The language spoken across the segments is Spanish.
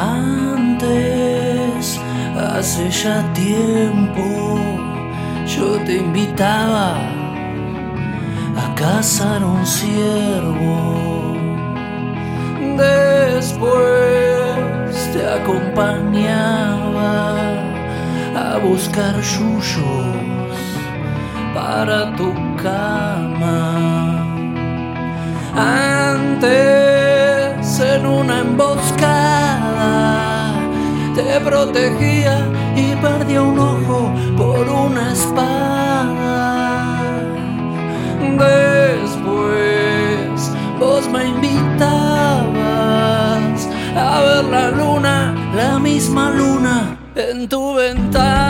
Antes, hace ya tiempo, yo te invitaba a cazar un ciervo. Después te acompañaba a buscar yuyos para tu cama. Antes en una emboscada te protegía y perdía un ojo por una espada. Después vos me invitabas a ver la luna, la misma luna en tu ventana.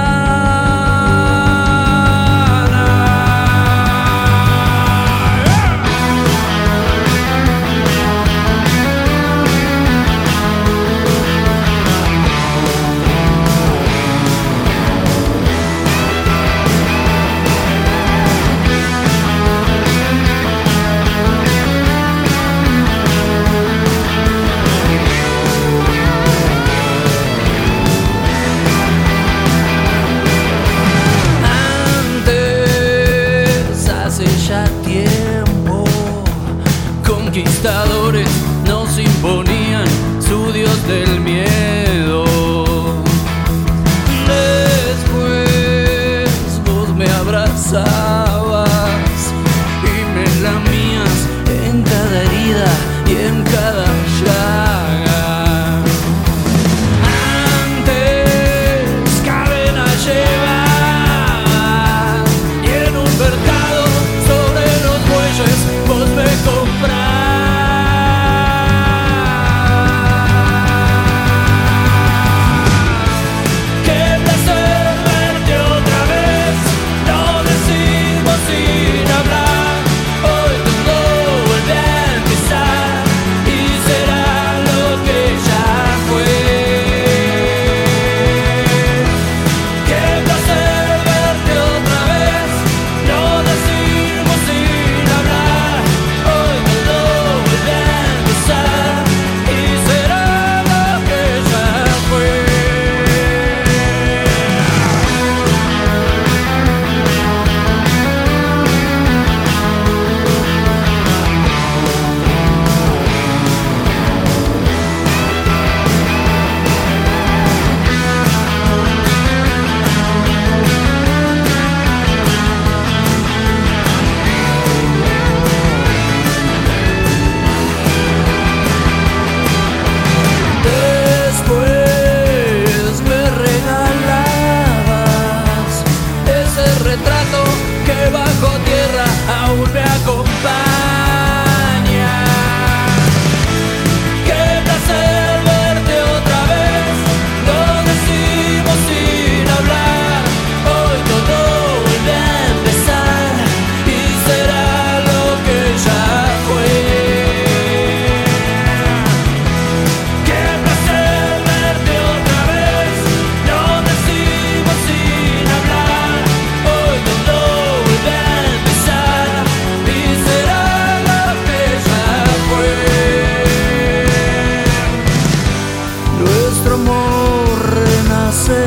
nuestro amor renacerá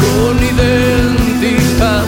con identidad.